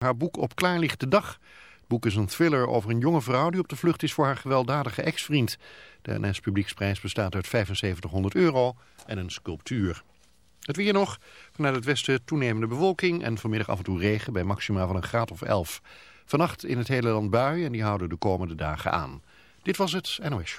Haar boek Op klaar ligt de dag. Het boek is een thriller over een jonge vrouw die op de vlucht is voor haar gewelddadige ex-vriend. De NS Publieksprijs bestaat uit 7500 euro en een sculptuur. Het weer nog. Vanuit het westen toenemende bewolking en vanmiddag af en toe regen bij maxima van een graad of 11. Vannacht in het hele land buien en die houden de komende dagen aan. Dit was het NOS.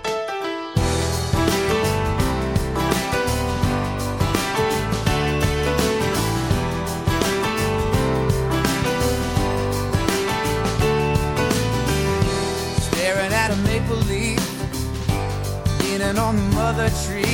staring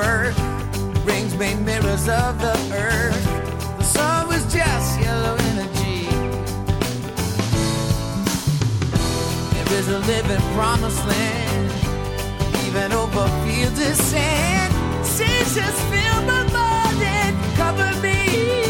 rebirth, rings made mirrors of the earth. The sun was just yellow energy. There is a living promised land, even over fields of sand. Seasons fill my mind and cover me.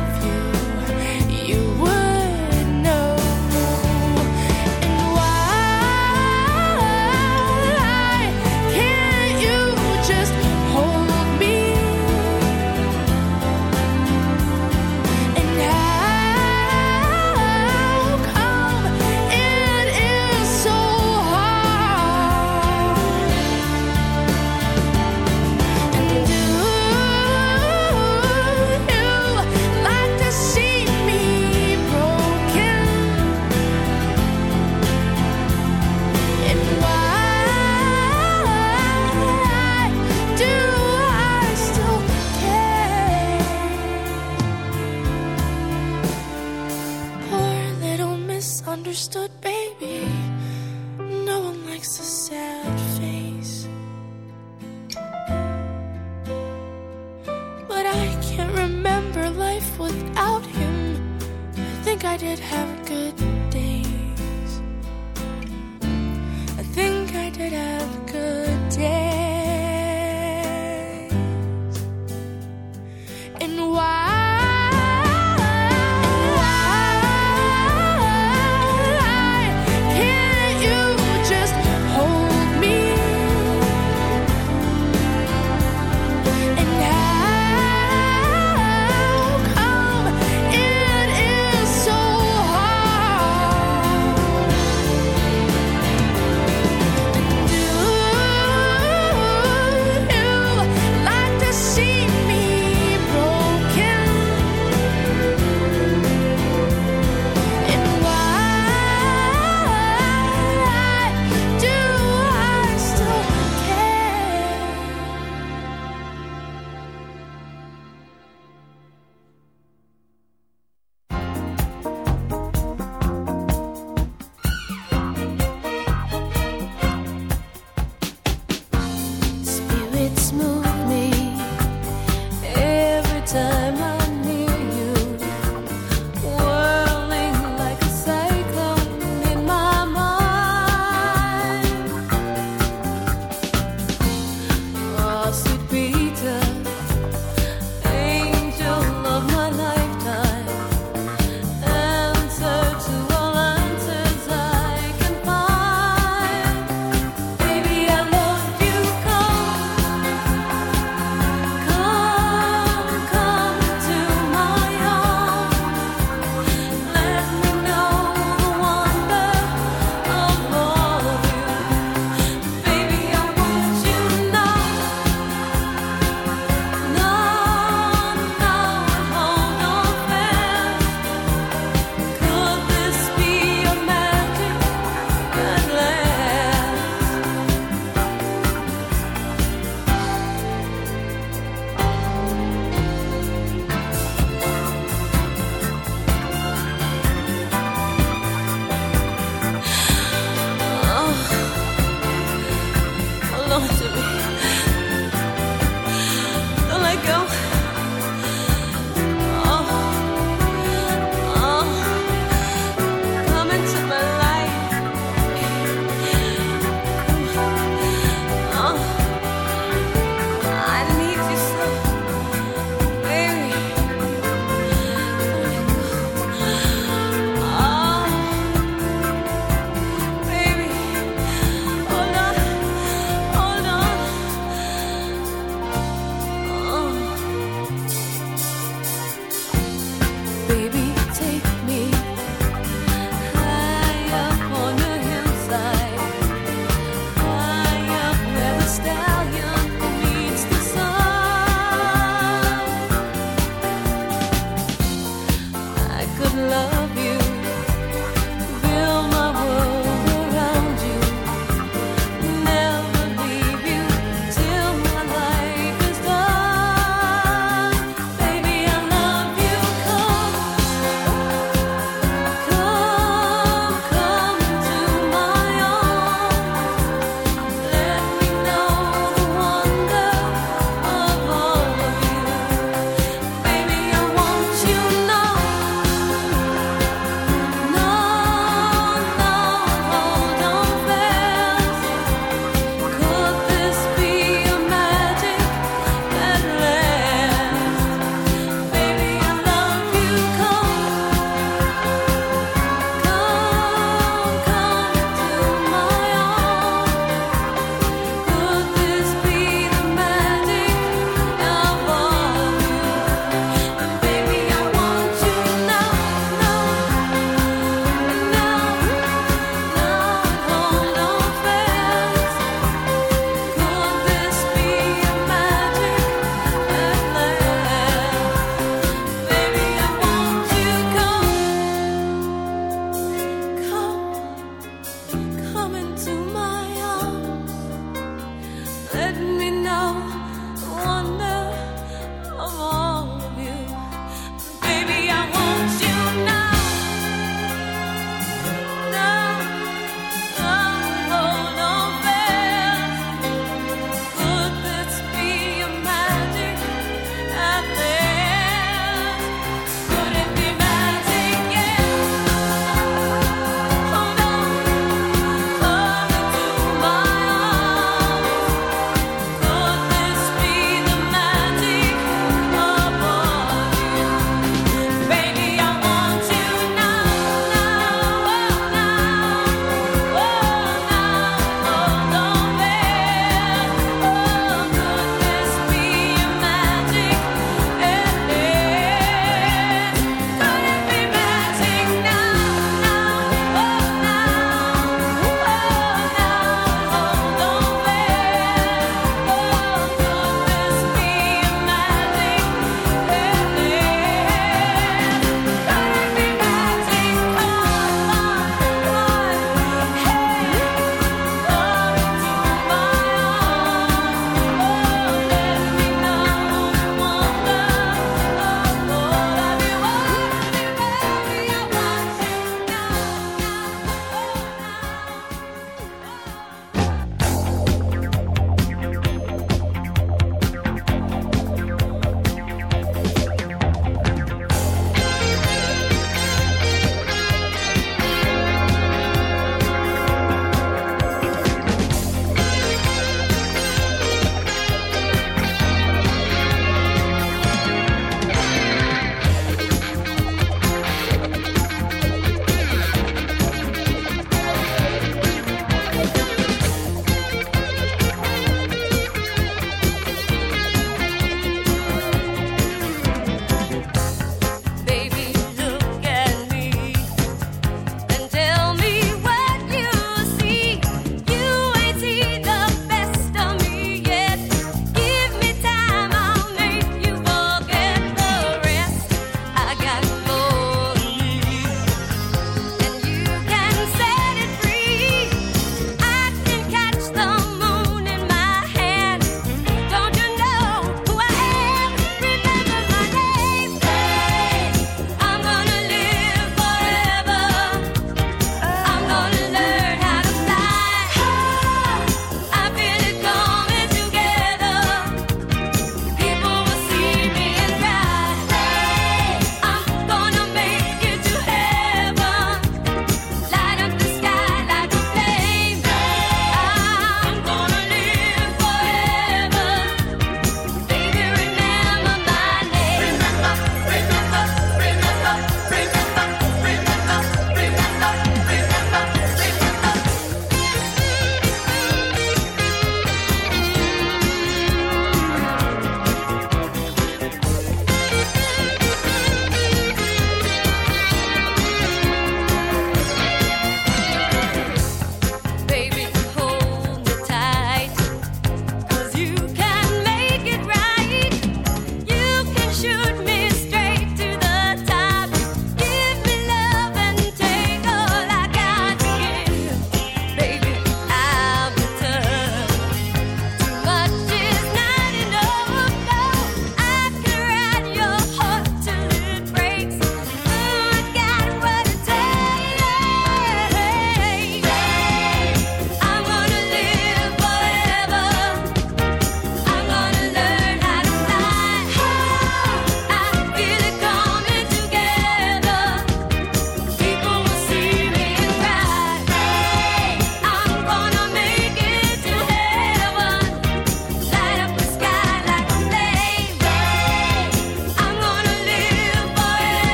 it.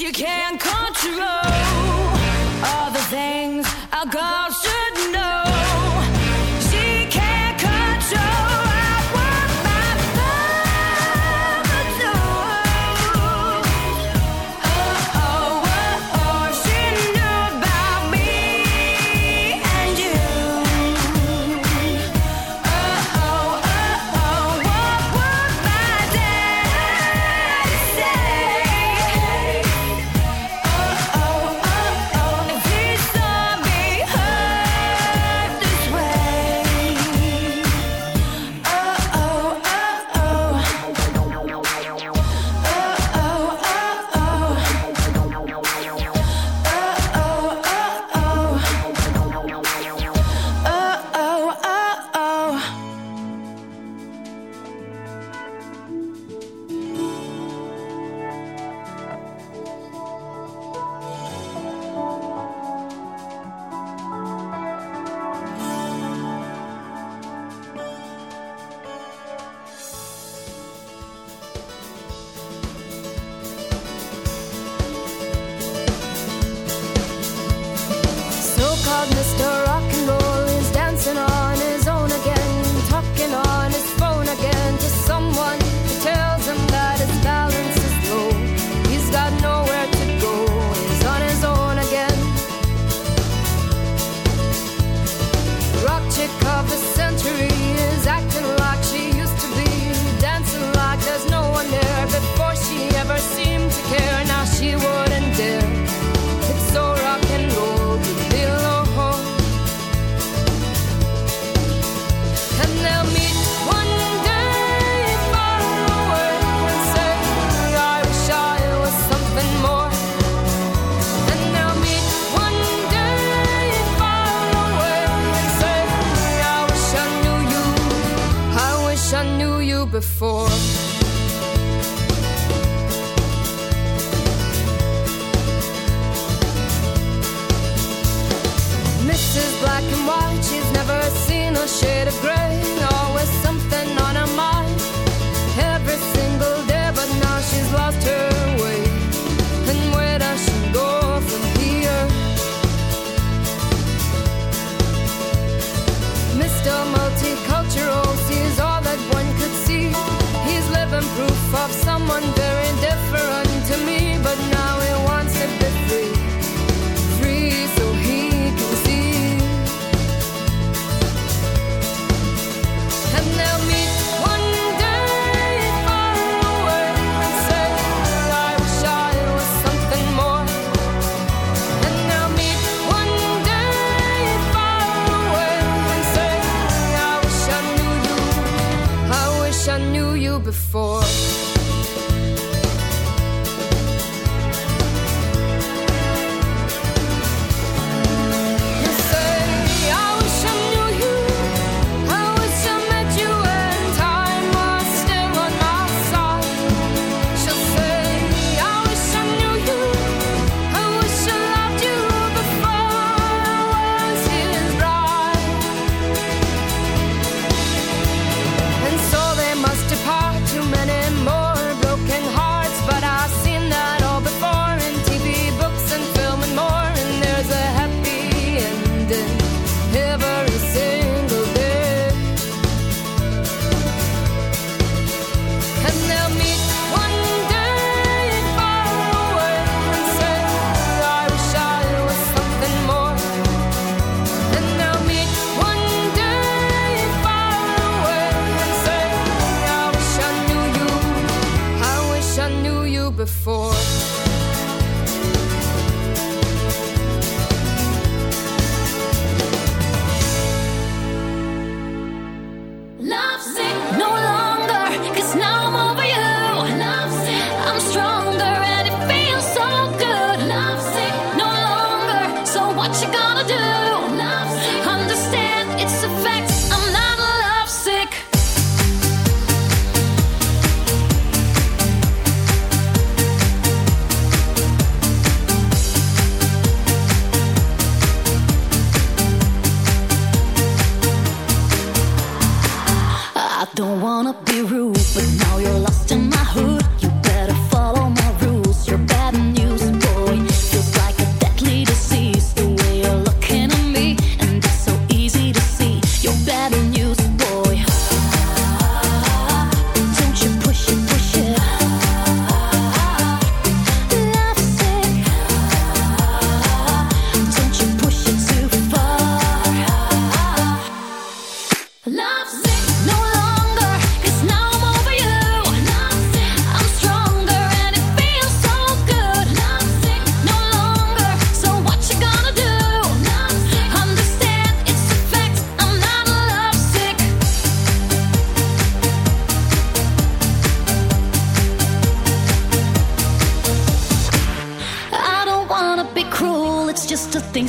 You can't control. All the things a girl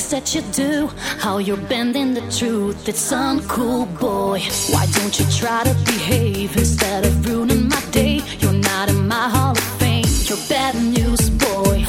that you do. How you're bending the truth. It's uncool, boy. Why don't you try to behave instead of ruining my day? You're not in my hall of fame. You're bad news, boy.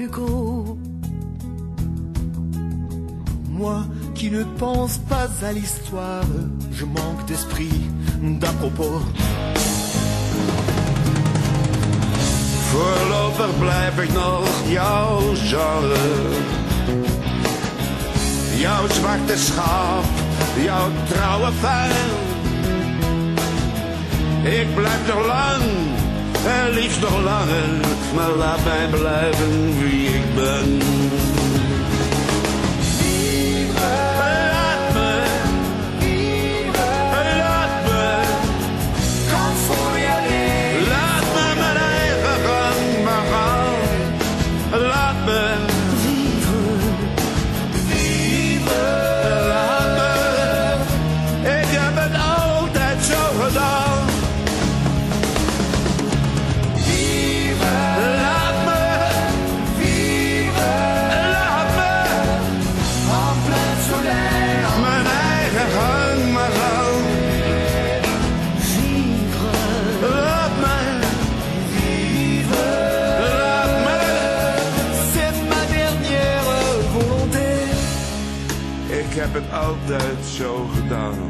Hugo. moi qui ne pense pas à l'histoire, je manque d'esprit d'à propos. Voorlopig blijf ik nog jouw genre. Jouw zwarte schaap, jouw trouwe fan. Ik blijf nog lang, en liefst nog langer, maar laat mij blijven wie heb het altijd zo gedaan.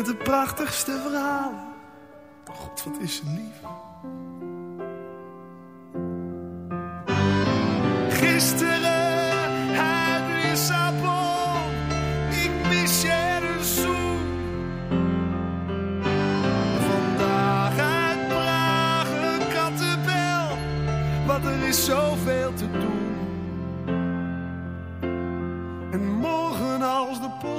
Met de prachtigste verhalen. God, wat is ze lief. Gisteren uit Lissabon. Ik mis je een zoen. Vandaag uit Praag een kattenbel. Want er is zoveel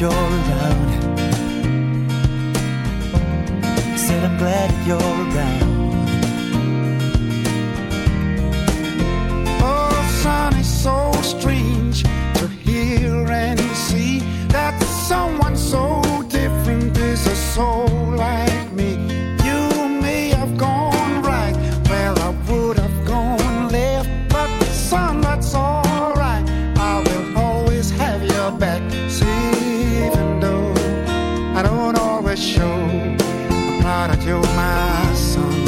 your life. para te uma ação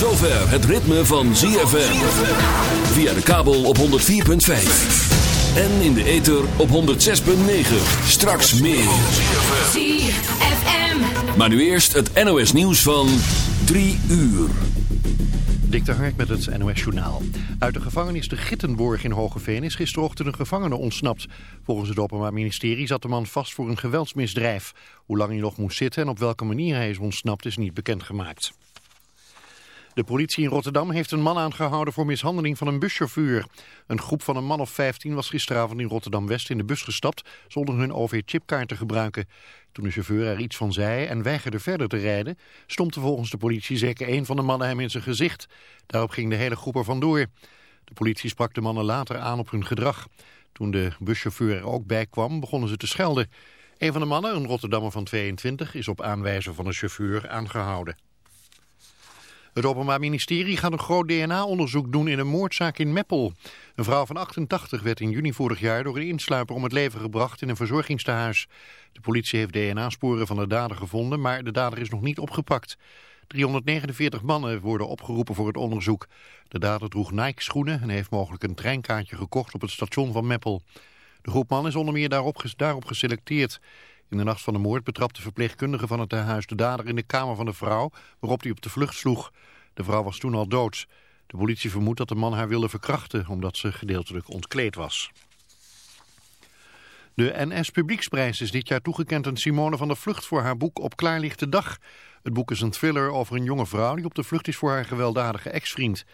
Zover het ritme van ZFM. Via de kabel op 104.5. En in de ether op 106.9. Straks meer. ZFM. Maar nu eerst het NOS nieuws van 3 uur. Dik de Hark met het NOS Journaal. Uit de gevangenis de Gittenborg in Hogeveen is gisterochtend een gevangene ontsnapt. Volgens het Openbaar Ministerie zat de man vast voor een geweldsmisdrijf. Hoe lang hij nog moest zitten en op welke manier hij is ontsnapt is niet bekendgemaakt. De politie in Rotterdam heeft een man aangehouden voor mishandeling van een buschauffeur. Een groep van een man of 15 was gisteravond in Rotterdam-West in de bus gestapt zonder hun OV-chipkaart te gebruiken. Toen de chauffeur er iets van zei en weigerde verder te rijden, stompte volgens de politie zeker één van de mannen hem in zijn gezicht. Daarop ging de hele groep er vandoor. De politie sprak de mannen later aan op hun gedrag. Toen de buschauffeur er ook bij kwam, begonnen ze te schelden. Een van de mannen, een Rotterdammer van 22, is op aanwijzen van de chauffeur aangehouden. Het Openbaar Ministerie gaat een groot DNA-onderzoek doen in een moordzaak in Meppel. Een vrouw van 88 werd in juni vorig jaar door een insluiper om het leven gebracht in een verzorgingstehuis. De politie heeft DNA-sporen van de dader gevonden, maar de dader is nog niet opgepakt. 349 mannen worden opgeroepen voor het onderzoek. De dader droeg Nike-schoenen en heeft mogelijk een treinkaartje gekocht op het station van Meppel. De groep mannen is onder meer daarop, daarop geselecteerd. In de nacht van de moord betrapte verpleegkundige van het tehuis de dader in de kamer van de vrouw, waarop hij op de vlucht sloeg. De vrouw was toen al dood. De politie vermoedt dat de man haar wilde verkrachten, omdat ze gedeeltelijk ontkleed was. De NS Publieksprijs is dit jaar toegekend aan Simone van der Vlucht voor haar boek Op klaarlichte dag. Het boek is een thriller over een jonge vrouw die op de vlucht is voor haar gewelddadige ex-vriend.